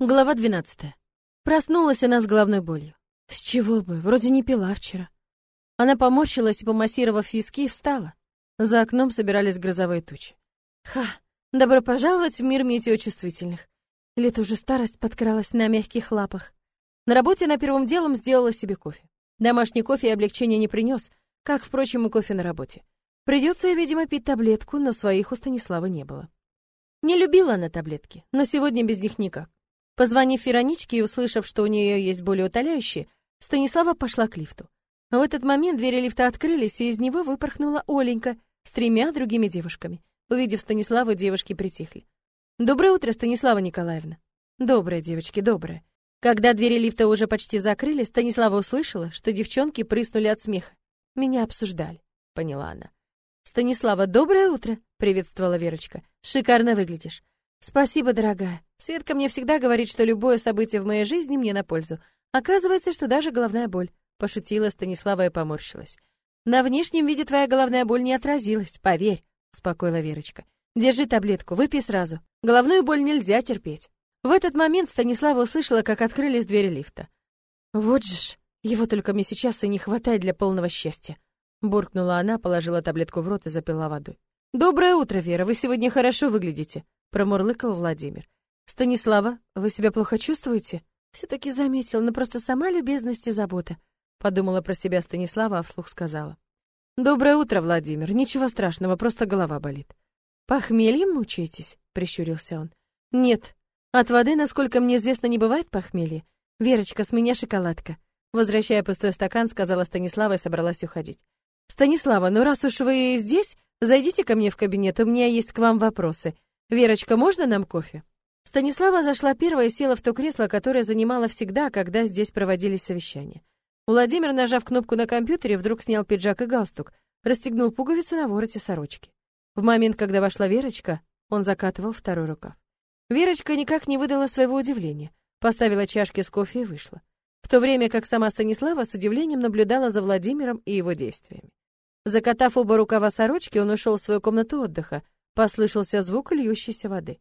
Глава 12. Проснулась она с головной болью. С чего бы, вроде не пила вчера. Она поморщилась и, помассировав виски, встала. За окном собирались грозовые тучи. Ха, добро пожаловать в мир метеочувствительных. Или это уже старость подкралась на мягких лапах. На работе она первым делом сделала себе кофе. Домашний кофе и облегчения не принес, как, впрочем, и кофе на работе. Придется, видимо, пить таблетку, но своих у Станислава не было. Не любила она таблетки, но сегодня без них никак. Позвонив Вероничке и услышав, что у нее есть более утоляющие, Станислава пошла к лифту. В этот момент двери лифта открылись, и из него выпорхнула Оленька с тремя другими девушками. Увидев Станиславу, девушки притихли. «Доброе утро, Станислава Николаевна». «Доброе, девочки, доброе». Когда двери лифта уже почти закрылись, Станислава услышала, что девчонки прыснули от смеха. «Меня обсуждали», — поняла она. «Станислава, доброе утро», — приветствовала Верочка. «Шикарно выглядишь». «Спасибо, дорогая. Светка мне всегда говорит, что любое событие в моей жизни мне на пользу. Оказывается, что даже головная боль. Пошутила Станислава и поморщилась. На внешнем виде твоя головная боль не отразилась, поверь, успокоила Верочка. Держи таблетку, выпей сразу. Головную боль нельзя терпеть. В этот момент Станислава услышала, как открылись двери лифта. Вот же ж, его только мне сейчас и не хватает для полного счастья. Буркнула она, положила таблетку в рот и запила водой. Доброе утро, Вера. Вы сегодня хорошо выглядите, промурлыкал Владимир. Станислава, вы себя плохо чувствуете? Все-таки заметил, но просто сама любезность и забота. Подумала про себя Станислава, а вслух сказала. Доброе утро, Владимир. Ничего страшного, просто голова болит. Похмельем мучаетесь? Прищурился он. Нет. От воды, насколько мне известно, не бывает похмелья. Верочка, с меня шоколадка. Возвращая пустой стакан, сказала Станислава и собралась уходить. Станислава, ну раз уж вы здесь, зайдите ко мне в кабинет, у меня есть к вам вопросы. Верочка, можно нам кофе? Станислава зашла первая и села в то кресло, которое занимала всегда, когда здесь проводились совещания. Владимир, нажав кнопку на компьютере, вдруг снял пиджак и галстук, расстегнул пуговицу на вороте сорочки. В момент, когда вошла Верочка, он закатывал второй рукав. Верочка никак не выдала своего удивления, поставила чашки с кофе и вышла. В то время как сама Станислава с удивлением наблюдала за Владимиром и его действиями. Закатав оба рукава сорочки, он ушел в свою комнату отдыха. Послышался звук льющейся воды.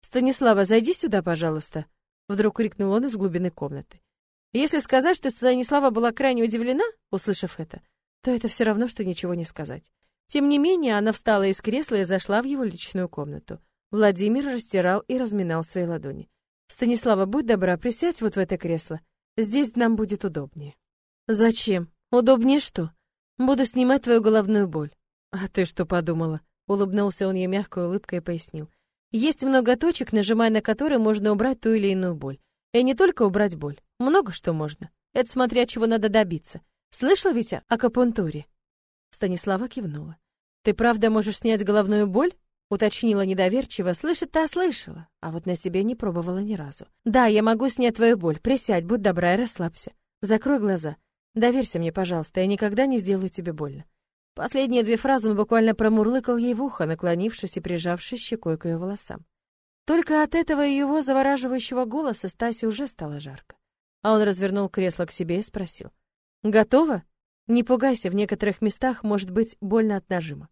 «Станислава, зайди сюда, пожалуйста!» Вдруг крикнул он из глубины комнаты. Если сказать, что Станислава была крайне удивлена, услышав это, то это все равно, что ничего не сказать. Тем не менее, она встала из кресла и зашла в его личную комнату. Владимир растирал и разминал свои ладони. «Станислава, будь добра, присядь вот в это кресло. Здесь нам будет удобнее». «Зачем? Удобнее что? Буду снимать твою головную боль». «А ты что подумала?» Улыбнулся он ей мягкой улыбкой и пояснил. Есть много точек, нажимая на которые можно убрать ту или иную боль. И не только убрать боль. Много что можно. Это смотря чего надо добиться. Слышала, Витя, о капунтуре? Станислава кивнула. Ты правда можешь снять головную боль? Уточнила недоверчиво. Слышать-то слышала, а вот на себе не пробовала ни разу. Да, я могу снять твою боль. Присядь, будь добра и расслабься. Закрой глаза. Доверься мне, пожалуйста, я никогда не сделаю тебе больно. Последние две фразы он буквально промурлыкал ей в ухо, наклонившись и прижавшись щекой к ее волосам. Только от этого его завораживающего голоса Стасе уже стало жарко. А он развернул кресло к себе и спросил. «Готово? Не пугайся, в некоторых местах может быть больно от нажима».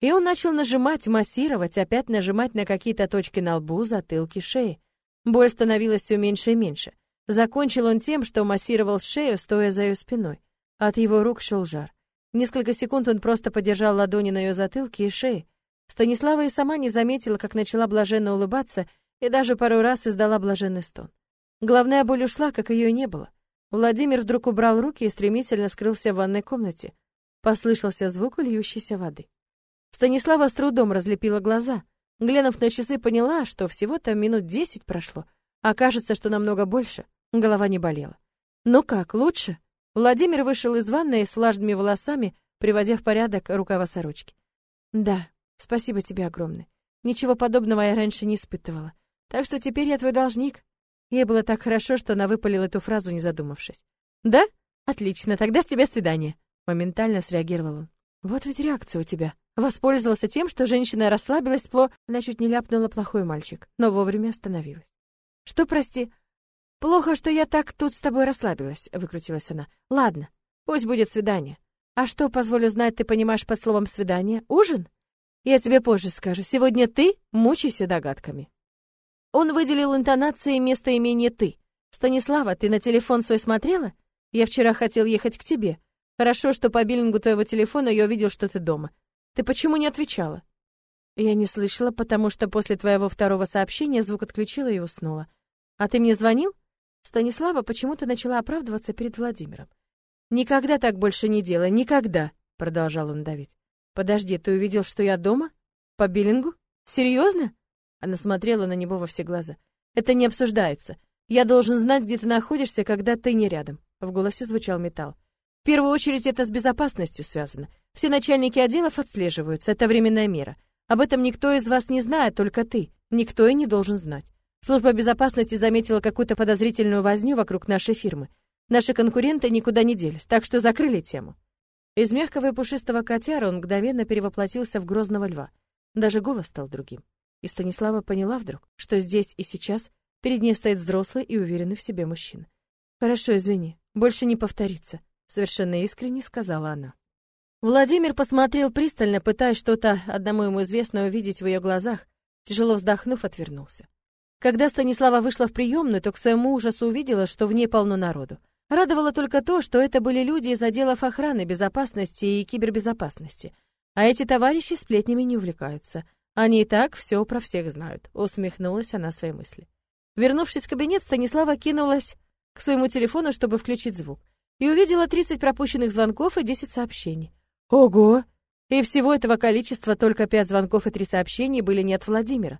И он начал нажимать, массировать, опять нажимать на какие-то точки на лбу, затылке, шее. Боль становилась все меньше и меньше. Закончил он тем, что массировал шею, стоя за ее спиной. От его рук шел жар. Несколько секунд он просто подержал ладони на ее затылке и шее. Станислава и сама не заметила, как начала блаженно улыбаться и даже пару раз издала блаженный стон. Главная боль ушла, как ее не было. Владимир вдруг убрал руки и стремительно скрылся в ванной комнате. Послышался звук льющейся воды. Станислава с трудом разлепила глаза. Глянув на часы, поняла, что всего-то минут десять прошло, а кажется, что намного больше. Голова не болела. «Ну как, лучше?» Владимир вышел из ванной с влажными волосами, приводя в порядок рукава сорочки. Да, спасибо тебе огромное. Ничего подобного я раньше не испытывала. Так что теперь я твой должник. Ей было так хорошо, что она выпалила эту фразу, не задумавшись. Да? Отлично, тогда с тебя свидание. Моментально среагировал он. Вот ведь реакция у тебя. Воспользовался тем, что женщина расслабилась, пло... Она чуть не ляпнула плохой мальчик, но вовремя остановилась. Что, прости? Плохо, что я так тут с тобой расслабилась, выкрутилась она. Ладно, пусть будет свидание. А что, позволю знать, ты понимаешь под словом свидание? Ужин? Я тебе позже скажу. Сегодня ты мучайся догадками. Он выделил интонацией местоимение «ты». «Станислава, ты на телефон свой смотрела? Я вчера хотел ехать к тебе. Хорошо, что по биллингу твоего телефона я увидел, что ты дома. Ты почему не отвечала?» Я не слышала, потому что после твоего второго сообщения звук отключила и уснула. А ты мне звонил? Станислава почему-то начала оправдываться перед Владимиром. Никогда так больше не делай, никогда, продолжал он давить. Подожди, ты увидел, что я дома? По биллингу? Серьезно? Она смотрела на него во все глаза. Это не обсуждается. Я должен знать, где ты находишься, когда ты не рядом. В голосе звучал металл. В первую очередь это с безопасностью связано. Все начальники отделов отслеживаются, это временная мера. Об этом никто из вас не знает, только ты. Никто и не должен знать. Служба безопасности заметила какую-то подозрительную возню вокруг нашей фирмы. Наши конкуренты никуда не делись, так что закрыли тему. Из мягкого и пушистого котяра он мгновенно перевоплотился в грозного льва. Даже голос стал другим. И Станислава поняла вдруг, что здесь и сейчас перед ней стоит взрослый и уверенный в себе мужчина. «Хорошо, извини, больше не повторится», — совершенно искренне сказала она. Владимир посмотрел пристально, пытаясь что-то одному ему известное увидеть в ее глазах, тяжело вздохнув, отвернулся. Когда Станислава вышла в приемную, то к своему ужасу увидела, что в ней полно народу. Радовало только то, что это были люди из отделов охраны, безопасности и кибербезопасности. А эти товарищи сплетнями не увлекаются. Они и так все про всех знают, усмехнулась она своей мысли. Вернувшись в кабинет, Станислава кинулась к своему телефону, чтобы включить звук, и увидела 30 пропущенных звонков и 10 сообщений. Ого! И всего этого количества только 5 звонков и 3 сообщения были не от Владимира.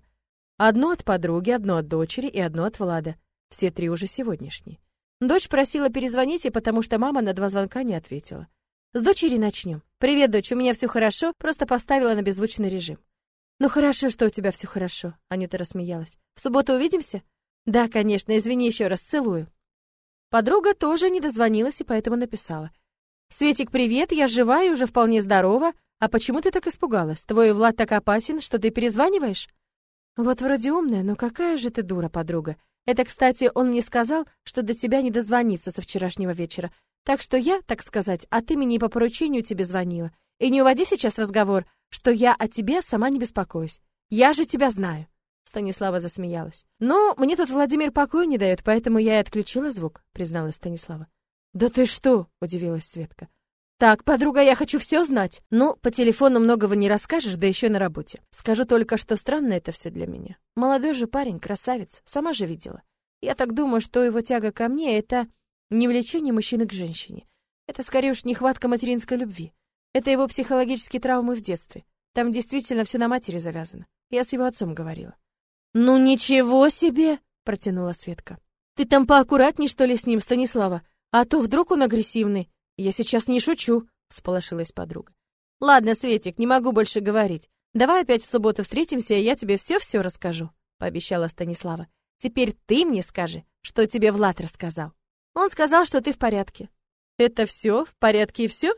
Одно от подруги, одно от дочери и одно от Влада. Все три уже сегодняшние. Дочь просила перезвонить, и потому что мама на два звонка не ответила. С дочери начнем. Привет, дочь, у меня все хорошо, просто поставила на беззвучный режим. Ну хорошо, что у тебя все хорошо, Анюта рассмеялась. В субботу увидимся? Да, конечно, извини еще раз, целую. Подруга тоже не дозвонилась и поэтому написала: Светик, привет, я жива и уже вполне здорова. А почему ты так испугалась? Твой Влад так опасен, что ты перезваниваешь? Вот вроде умная, но какая же ты дура, подруга. Это, кстати, он мне сказал, что до тебя не дозвониться со вчерашнего вечера. Так что я, так сказать, от имени и по поручению тебе звонила. И не уводи сейчас разговор, что я о тебе сама не беспокоюсь. Я же тебя знаю. Станислава засмеялась. «Ну, мне тут Владимир покоя не дает, поэтому я и отключила звук», призналась Станислава. «Да ты что?» — удивилась Светка. «Так, подруга, я хочу все знать. Ну, по телефону многого не расскажешь, да еще на работе. Скажу только, что странно это все для меня. Молодой же парень, красавец, сама же видела. Я так думаю, что его тяга ко мне — это не влечение мужчины к женщине. Это скорее уж нехватка материнской любви. Это его психологические травмы в детстве. Там действительно все на матери завязано. Я с его отцом говорила. «Ну ничего себе!» — протянула Светка. «Ты там поаккуратней, что ли, с ним, Станислава? А то вдруг он агрессивный. Я сейчас не шучу, всполошилась подруга. Ладно, Светик, не могу больше говорить. Давай опять в субботу встретимся, и я тебе все-все расскажу, пообещала Станислава. Теперь ты мне скажи, что тебе Влад рассказал. Он сказал, что ты в порядке. Это все, в порядке и все?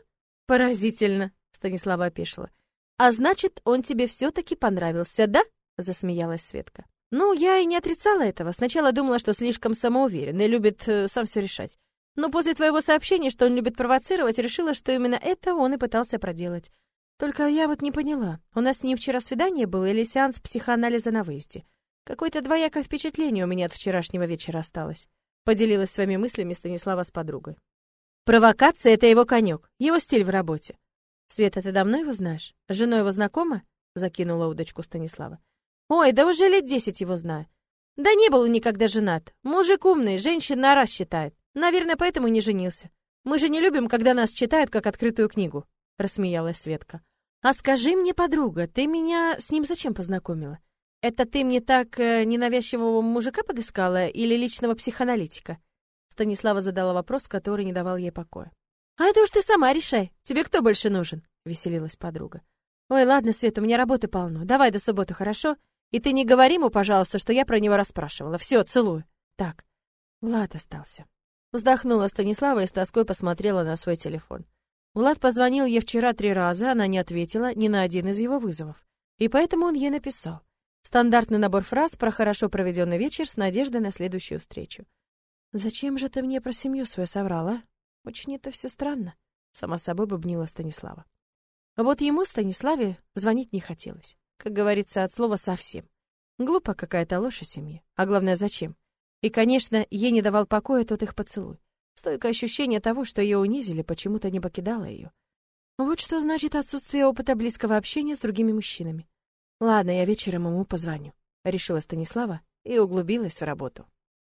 Поразительно, Станислава опешила. А значит, он тебе все-таки понравился, да? засмеялась Светка. Ну, я и не отрицала этого. Сначала думала, что слишком самоуверен и любит э, сам все решать. Но после твоего сообщения, что он любит провоцировать, решила, что именно это он и пытался проделать. Только я вот не поняла, у нас не вчера свидание было или сеанс психоанализа на выезде? Какое-то двоякое впечатление у меня от вчерашнего вечера осталось. Поделилась своими мыслями Станислава с подругой. Провокация — это его конек, его стиль в работе. Света, ты давно его знаешь? С женой его знакома? Закинула удочку Станислава. Ой, да уже лет десять его знаю. Да не был никогда женат. Мужик умный, женщин на раз считает. Наверное, поэтому не женился. Мы же не любим, когда нас читают как открытую книгу, рассмеялась Светка. А скажи мне, подруга, ты меня с ним зачем познакомила? Это ты мне так э, ненавязчивого мужика подыскала или личного психоаналитика? Станислава задала вопрос, который не давал ей покоя. А это уж ты сама решай. Тебе кто больше нужен? веселилась подруга. Ой, ладно, Света, у меня работы полно. Давай до субботы, хорошо? И ты не говори ему, пожалуйста, что я про него расспрашивала. Все, целую. Так. Влад остался. Вздохнула Станислава и с тоской посмотрела на свой телефон. Влад позвонил ей вчера три раза, она не ответила ни на один из его вызовов. И поэтому он ей написал. Стандартный набор фраз про хорошо проведенный вечер с надеждой на следующую встречу. «Зачем же ты мне про семью свою соврала? Очень это все странно», — сама собой бубнила Станислава. Вот ему, Станиславе, звонить не хотелось. Как говорится, от слова совсем. Глупо какая-то ложь о семье. А главное, зачем? И, конечно, ей не давал покоя тот их поцелуй. Стойкое ощущение того, что ее унизили, почему-то не покидало ее. Вот что значит отсутствие опыта близкого общения с другими мужчинами. Ладно, я вечером ему позвоню, решила Станислава и углубилась в работу.